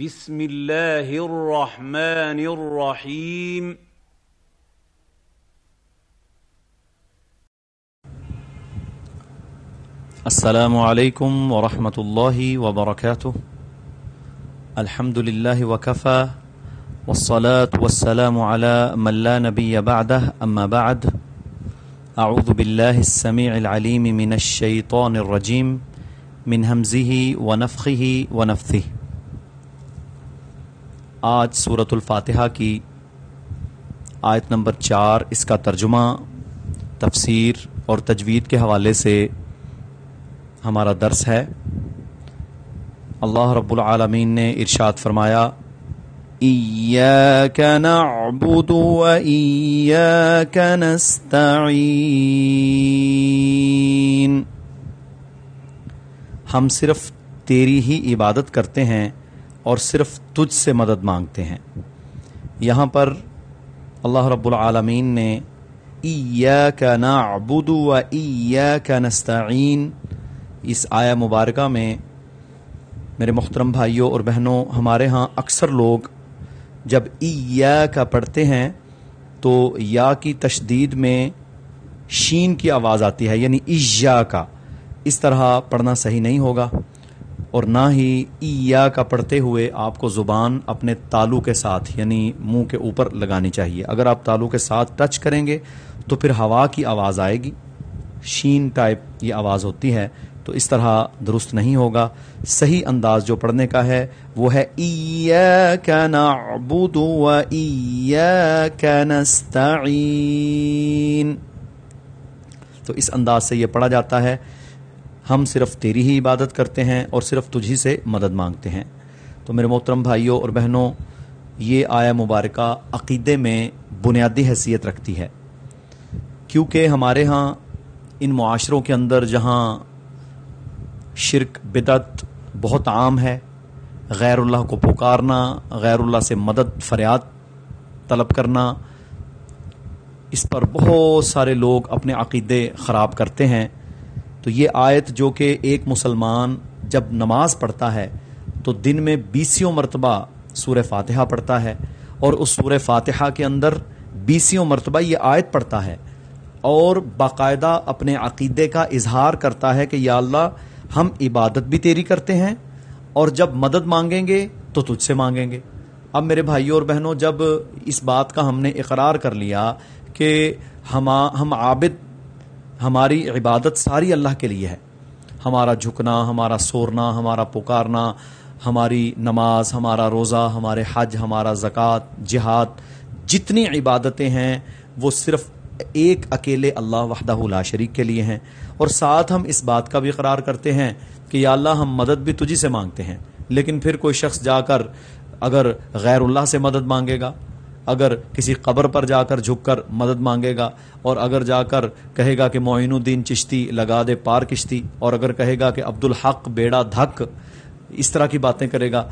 بسم الله الرحمن الرحيم السلام عليكم ورحمة الله وبركاته الحمد لله وكفى والصلاة والسلام على من لا نبي بعده أما بعد۔ أعوذ بالله السميع العليم من الشيطان الرجيم من همزه ونفخه ونفثه آج صورت الفاتحہ کی آیت نمبر چار، اس کا ترجمہ، تفسیر اور تجوید کے حوالے سے ہمارا درس ہے۔ اللہ رب العالمین نے ارشاد فرمایا، ایاک نعبد و ایاک نستعین ہم صرف تیری ہی عبادت کرتے ہیں اور صرف تجھ سے مدد مانگتے ہیں۔ یہاں پر اللہ رب العالمین نے ایاک نعبد و ایاک نستعین اس آیا مبارکہ میں میرے محترم بھائیوں اور بہنوں، ہمارے ہاں اکثر لوگ جب ایا کا پڑھتے ہیں تو یا کی تشدید میں شین کی آواز آتی ہے یعنی ایجا کا اس طرح پڑھنا صحیح نہیں ہوگا۔ اور نہ ہی ایا کا پڑھتے ہوئے آپ کو زبان اپنے تالو کے ساتھ یعنی منہ کے اوپر لگانی چاہیے۔ اگر آپ تالو کے ساتھ ٹچ کریں گے تو پھر ہوا کی آواز آئے گی۔ شین ٹائپ یہ آواز ہوتی ہے تو اس طرح درست نہیں ہوگا۔ صحیح انداز جو پڑھنے کا ہے وہ ہے ایاک نعبد و ایاک نستعین۔ تو اس انداز سے یہ پڑھا جاتا ہے ہم صرف تیری ہی عبادت کرتے ہیں اور صرف تجھی سے مدد مانگتے ہیں۔ تو میرے محترم بھائیوں اور بہنوں، یہ آیا مبارکہ عقیدے میں بنیادی حیثیت رکھتی ہے۔ کیونکہ ہمارے ہاں ان معاشروں کے اندر جہاں شرک بدت بہت عام ہے، غیر اللہ کو پکارنا، غیر اللہ سے مدد، فریاد طلب کرنا، اس پر بہت سارے لوگ اپنے عقیدے خراب کرتے ہیں۔ تو یہ آیت جو کہ ایک مسلمان جب نماز پڑھتا ہے تو دن میں بیسیوں مرتبہ سور فاتحہ پڑھتا ہے اور اس سور فاتحہ کے اندر بیسیوں مرتبہ یہ آیت پڑھتا ہے اور باقاعدہ اپنے عقیدے کا اظہار کرتا ہے کہ یا اللہ ہم عبادت بھی تیری کرتے ہیں اور جب مدد مانگیں گے تو تجھ سے مانگیں گے۔ اب میرے بھائیوں اور بہنوں، جب اس بات کا ہم نے اقرار کر لیا کہ ہم ہم عابد ہماری عبادت ساری اللہ کے لیے ہے۔ ہمارا جھکنا، ہمارا سورنا، ہمارا پکارنا، ہماری نماز، ہمارا روزہ، ہمارے حج، ہمارا زکوٰۃ، جہاد، جتنی عبادتیں ہیں، وہ صرف ایک اکیلے اللہ وحدہ لا شریک کے لیے ہیں۔ اور ساتھ ہم اس بات کا بھی قرار کرتے ہیں کہ یا اللہ ہم مدد بھی تجھی سے مانگتے ہیں، لیکن پھر کوئی شخص جا کر اگر غیر اللہ سے مدد مانگے گا اگر کسی قبر پر جا کر جھک کر مدد مانگے گا اور اگر جا کر کہے گا کہ معین الدین چشتی لگا دے پار کشتی اور اگر کہے گا کہ عبد الحق بیڑا دھک، اس طرح کی باتیں کرے گا،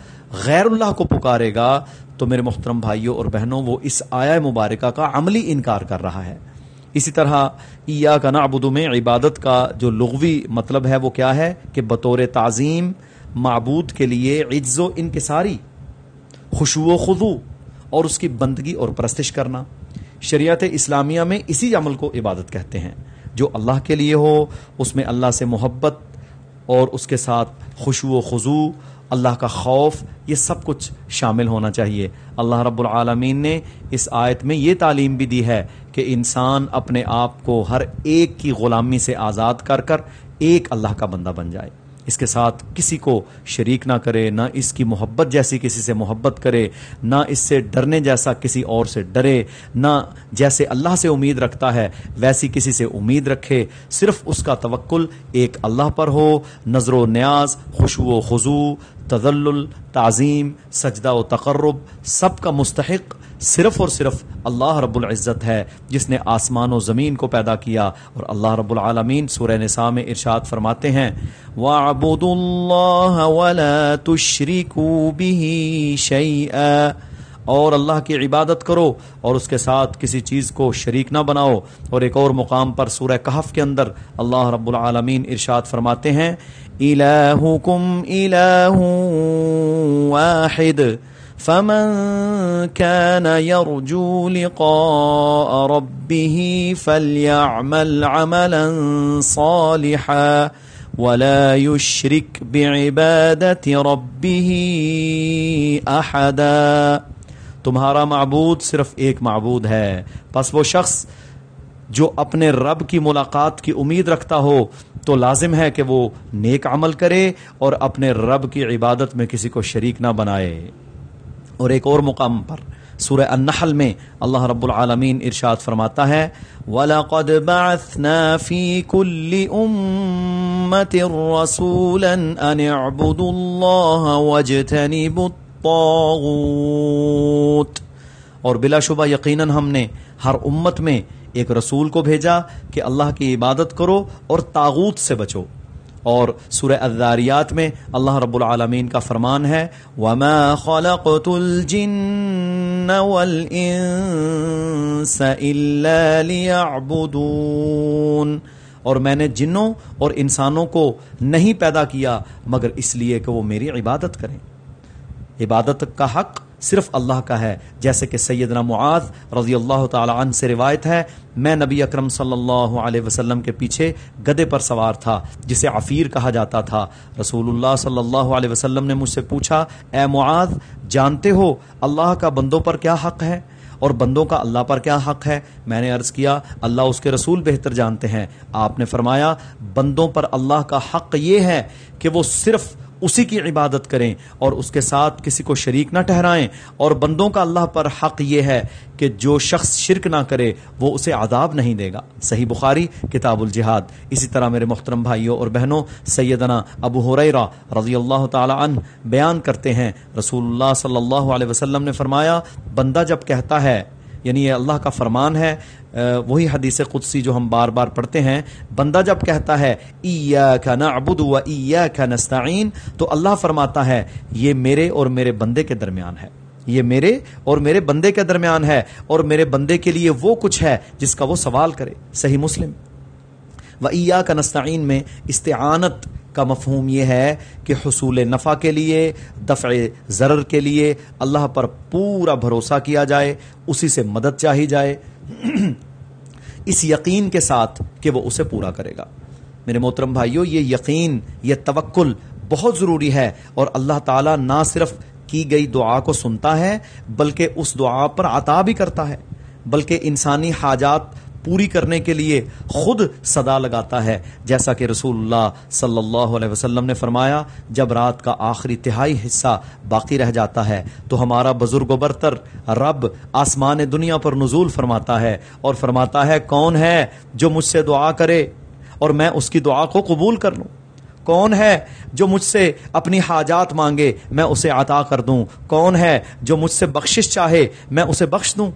غیر اللہ کو پکارے گا، تو میرے محترم بھائیوں اور بہنوں، وہ اس آیا مبارکہ کا عملی انکار کر رہا ہے۔ اسی طرح ایا کا نعبد میں عبادت کا جو لغوی مطلب ہے، وہ کیا ہے؟ کہ بطور تعظیم، معبود کے لیے عز و انکساری خوشو و خضو اور اس کی بندگی اور پرستش کرنا۔ شریعت اسلامیہ میں اسی عمل کو عبادت کہتے ہیں۔ جو اللہ کے لیے ہو، اس میں اللہ سے محبت اور اس کے ساتھ خوشو و خضو اللہ کا خوف، یہ سب کچھ شامل ہونا چاہیے۔ اللہ رب العالمین نے اس آیت میں یہ تعلیم بھی دی ہے کہ انسان اپنے آپ کو ہر ایک کی غلامی سے آزاد کر کر ایک اللہ کا بندہ بن جائے۔ اس کے ساتھ کسی کو شریک نہ کرے، نہ اس کی محبت جیسی کسی سے محبت کرے، نہ اس سے ڈرنے جیسا کسی اور سے ڈرے، نہ جیسے اللہ سے امید رکھتا ہے ویسی کسی سے امید رکھے۔ صرف اس کا توکل ایک اللہ پر ہو، نظر و نیاز خوشو و خضو تدل تعظیم، سجدہ و تقرب، سب کا مستحق صرف اور صرف اللہ رب العزت ہے جس نے آسمان و زمین کو پیدا کیا اور اللہ رب العالمین سورہ نساء میں ارشاد فرماتے ہیں، وَاعْبُدُوا اللَّهَ وَلَا تُشْرِكُوا بِهِ شَيْئًا۔ اور اللہ کی عبادت کرو اور اس کے ساتھ کسی چیز کو شریک نہ بناؤ۔ اور ایک اور مقام پر سورہ کہف کے اندر اللہ رب العالمین ارشاد فرماتے ہیں الہکم الہ واحد۔ فمن كان يرجو لقاء ربه فليعمل عملا صالحا ولا يشرك بعبادة ربه أحدا۔ تمہارا معبود صرف ایک معبود ہے۔ پس وہ شخص جو اپنے رب کی ملاقات کی امید رکھتا ہو، تو لازم ہے کہ وہ نیک عمل کرے اور اپنے رب کی عبادت میں کسی کو شریک نہ بنائے۔ اور ایک اور مقام پر سورہ النحل میں اللہ رب العالمین ارشاد فرماتا ہے، وَلَقَدْ بَعَثْنَا فِي كُلِّ أُمَّةٍ رَسُولًا أَنِ اعْبُدُوا اللَّهَ وَاجْتَنِبُوا الطَّاغُوتِ۔ اور بلا شبہ یقیناً ہم نے ہر امت میں ایک رسول کو بھیجا کہ اللہ کی عبادت کرو اور تاغوت سے بچو۔ اور سورہ الذاریات میں اللہ رب العالمین کا فرمان ہے، وما خلقت الجن والانس الا ليعبدون۔ اور میں نے جنوں اور انسانوں کو نہیں پیدا کیا، مگر اس لیے کہ وہ میری عبادت کریں۔ عبادت کا حق صرف اللہ کا ہے۔ جیسے کہ سیدنا معاذ رضی اللہ تعالی عنہ سے روایت ہے، میں نبی اکرم صلی اللہ علیہ وسلم کے پیچھے گدے پر سوار تھا، جسے عفیر کہا جاتا تھا۔ رسول اللہ صلی اللہ علیہ وسلم نے مجھ سے پوچھا، اے معاذ، جانتے ہو اللہ کا بندوں پر کیا حق ہے؟ اور بندوں کا اللہ پر کیا حق ہے؟ میں نے عرض کیا، اللہ اس کے رسول بہتر جانتے ہیں۔ آپ نے فرمایا، بندوں پر اللہ کا حق یہ ہے کہ وہ صرف اسی کی عبادت کریں اور اس کے ساتھ کسی کو شریک نہ ٹھہرائیں۔ اور بندوں کا اللہ پر حق یہ ہے کہ جو شخص شرک نہ کرے، وہ اسے عذاب نہیں دے گا۔ صحیح بخاری، کتاب الجہاد۔ اسی طرح میرے محترم بھائیوں اور بہنوں، سیدنا ابو حریرہ رضی اللہ تعالی عنہ بیان کرتے ہیں۔ رسول اللہ صلی اللہ علیہ وسلم نے فرمایا، بندہ جب کہتا ہے یعنی یہ اللہ کا فرمان ہے وہی حدیث قدسی جو ہم بار بار پڑھتے ہیں۔ بندہ جب کہتا ہے نعبد و نستعین تو اللہ فرماتا ہے، یہ میرے اور میرے بندے کے درمیان ہے۔ یہ میرے اور میرے بندے کے درمیان ہے اور میرے بندے کے لیے وہ کچھ ہے جس کا وہ سوال کرے۔ صحیح مسلم۔ و ایا کا نستعین میں استعانت کا مفہوم یہ ہے کہ حصول نفع کے لیے، دفع ضرر کے لیے اللہ پر پورا بھروسہ کیا جائے، اسی سے مدد چاہی جائے۔ اس یقین کے ساتھ کہ وہ اسے پورا کرے گا۔ میرے محترم بھائیوں یہ یقین، یہ توکل بہت ضروری ہے اور اللہ تعالیٰ نہ صرف کی گئی دعا کو سنتا ہے، بلکہ اس دعا پر عطا بھی کرتا ہے۔ بلکہ انسانی حاجات پوری کرنے کے لیے خود صدا لگاتا ہے۔ جیسا کہ رسول اللہ صلی اللہ علیہ وسلم نے فرمایا، جب رات کا آخری تہائی حصہ باقی رہ جاتا ہے، تو ہمارا بزرگ و برتر رب آسمان دنیا پر نزول فرماتا ہے اور فرماتا ہے، کون ہے جو مجھ سے دعا کرے اور میں اس کی دعا کو قبول کر لوں؟ کون ہے جو مجھ سے اپنی حاجات مانگے، میں اسے عطا کر دوں؟ کون ہے جو مجھ سے بخشش چاہے، میں اسے بخش دوں؟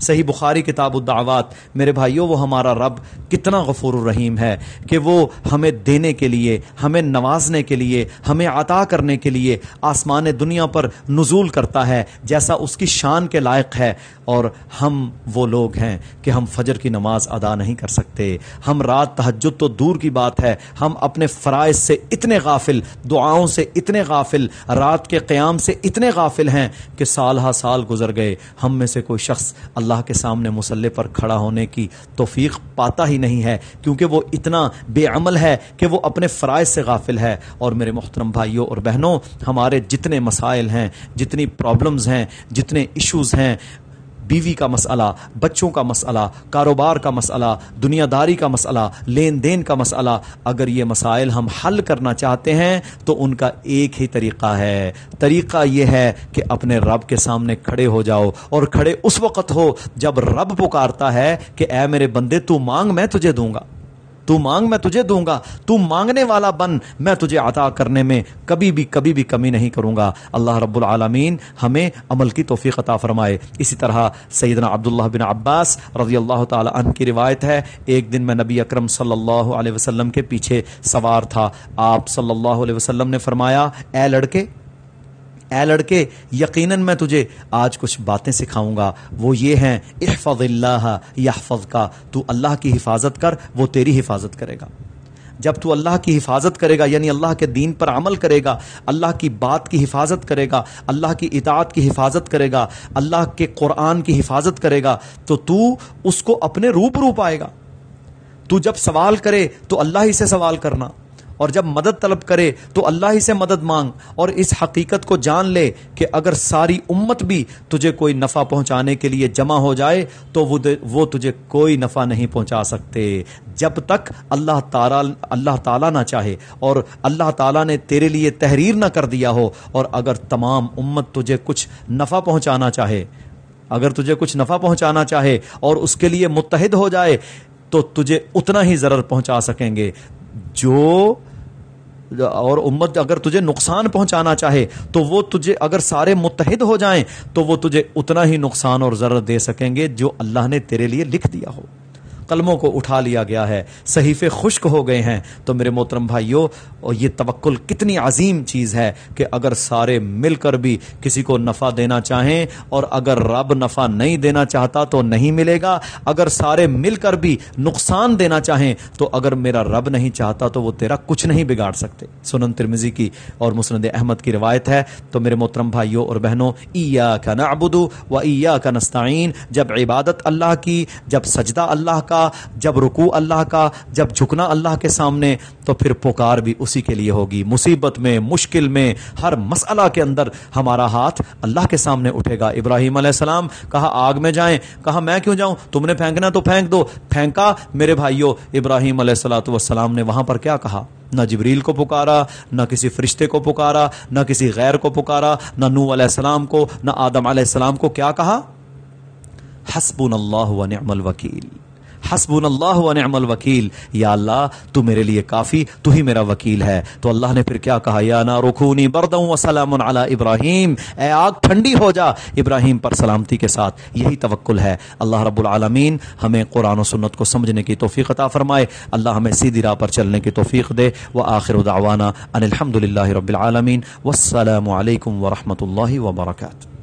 صحیح بخاری کتاب الدعوات، میرے بھائیوں وہ ہمارا رب کتنا غفور الرحیم ہے کہ وہ ہمیں دینے کے لیے، ہمیں نوازنے کے لیے، ہمیں عطا کرنے کے لیے آسمان دنیا پر نزول کرتا ہے، جیسا اس کی شان کے لائق ہے۔ اور ہم وہ لوگ ہیں کہ ہم فجر کی نماز ادا نہیں کر سکتے۔ ہم رات تہجد تو دور کی بات ہے۔ ہم اپنے فرائض سے اتنے غافل، دعاؤں سے اتنے غافل، رات کے قیام سے اتنے غافل ہیں کہ سال ہا سال گزر گئے۔ ہم میں سے کوئی شخص اللہ اللہ کے سامنے مسلح پر کھڑا ہونے کی توفیق پاتا ہی نہیں ہے، کیونکہ وہ اتنا بے عمل ہے کہ وہ اپنے فرائض سے غافل ہے۔ اور میرے محترم بھائیوں اور بہنوں، ہمارے جتنے مسائل ہیں، جتنی پرابلمز ہیں، جتنے ایشوز ہیں بیوی کا مسئلہ، بچوں کا مسئلہ، کاروبار کا مسئلہ دنیا داری کا مسئلہ، لین دین کا مسئلہ، اگر یہ مسائل ہم حل کرنا چاہتے ہیں تو ان کا ایک ہی طریقہ ہے۔ طریقہ یہ ہے کہ اپنے رب کے سامنے کھڑے ہو جاؤ اور کھڑے اس وقت ہو جب رب پکارتا ہے کہ اے میرے بندے، تو مانگ میں تجھے دوں گا۔ تو مانگ میں تجھے دوں گا، تو مانگنے والا بن، میں تجھے عطا کرنے میں کبھی بھی کبھی بھی کمی نہیں کروں گا۔ اللہ رب العالمین ہمیں عمل کی توفیق عطا فرمائے۔ اسی طرح سیدنا عبداللہ بن عباس رضی اللہ تعالی عنہ کی روایت ہے، ایک دن میں نبی اکرم صلی اللہ علیہ وسلم کے پیچھے سوار تھا۔ آپ صلی اللہ علیہ وسلم نے فرمایا، اے لڑکے اے لڑکے، یقیناً میں تجھے آج کچھ باتیں سکھاؤں گا۔ وہ یہ ہیں، احفظ اللہ یحفظ کا تو اللہ کی حفاظت کر، وہ تیری حفاظت کرے گا۔ جب تو اللہ کی حفاظت کرے گا یعنی اللہ کے دین پر عمل کرے گا، اللہ کی بات کی حفاظت کرے گا، اللہ کی اطاعت کی حفاظت کرے گا، اللہ کے قرآن کی حفاظت کرے گا، تو تو اس کو اپنے روپ روپ آئے گا۔ تو جب سوال کرے، تو اللہ ہی سے سوال کرنا۔ اور جب مدد طلب کرے تو اللہ ہی سے مدد مانگ اور اس حقیقت کو جان لے کہ اگر ساری امت بھی تجھے کوئی نفع پہنچانے کے لیے جمع ہو جائے تو وہ تجھے کوئی نفع نہیں پہنچا سکتے۔ جب تک اللہ تعالی اللہ تعالیٰ نہ چاہے اور اللہ تعالیٰ نے تیرے لیے تحریر نہ کر دیا ہو اور اگر تمام امت تجھے کچھ نفع پہنچانا چاہے، اگر تجھے کچھ نفع پہنچانا چاہے اور اس کے لیے متحد ہو جائے تو تجھے اتنا ہی ضرر پہنچا سکیں گے۔ جو اور امت اگر تجھے نقصان پہنچانا چاہے تو وہ تجھے اگر سارے متحد ہو جائیں تو وہ تجھے اتنا ہی نقصان اور ضرر دے سکیں گے جو اللہ نے تیرے لیے لکھ دیا ہو۔ قلموں کو اٹھا لیا گیا ہے۔ صحیفے خشک ہو گئے ہیں۔ تو میرے محترم بھائیوں یہ توکل کتنی عظیم چیز ہے کہ اگر سارے مل کر بھی کسی کو نفع دینا چاہیں، اور اگر رب نفع نہیں دینا چاہتا تو نہیں ملے گا۔ اگر سارے مل کر بھی نقصان دینا چاہیں تو اگر میرا رب نہیں چاہتا تو وہ تیرا کچھ نہیں بگاڑ سکتے۔ سنن ترمزی کی اور مسند احمد کی روایت ہے۔ تو میرے محترم بھائیوں اور بہنوں ایا کا نعبد و ایا کا نستعین۔ جب عبادت اللہ کی، جب سجدہ اللہ کا کا، جب رکوع اللہ کا، جب جھکنا اللہ کے سامنے، تو پھر پکار بھی اسی کے لیے ہوگی۔ مصیبت میں، مشکل میں، ہر مسئلہ کے اندر ہمارا ہاتھ اللہ کے سامنے اٹھے گا۔ ابراہیم علیہ السلام کہا، آگ میں جائیں۔ کہا، میں کیوں جاؤں؟ تم نے پھینکنا تو پھینک دو۔ پھینکا، میرے بھائیوں ابراہیم علیہ السلاۃ والسلام نے وہاں پر کیا کہا؟ نہ جبریل کو پکارا، نہ کسی فرشتے کو پکارا، نہ کسی غیر کو پکارا، نہ نو علیہ السلام کو، نہ آدم علیہ السلام کو کیا کہا؟ حسب اللہ و نعم الوکیل۔ حسب اللہ و نعم الوکیل۔ یا اللہ، تو میرے لیے کافی، تو ہی میرا وکیل ہے۔ تو اللہ نے پھر کیا کہا؟ یا نا رخونی بردوں و سلام علی ابراہیم۔ اے آگ، ٹھنڈی ہو جا۔ ابراہیم پر سلامتی کے ساتھ یہی توکل ہے۔ اللہ رب العالمین ہمیں قرآن و سنت کو سمجھنے کی توفیق عطا فرمائے۔ اللہ ہمیں سیدھی راہ پر چلنے کی توفیق دے۔ وہ آخر دعوانا ان الحمد للہ رب العالمین۔ والسلام علیکم ورحمۃ اللہ وبرکاتہ۔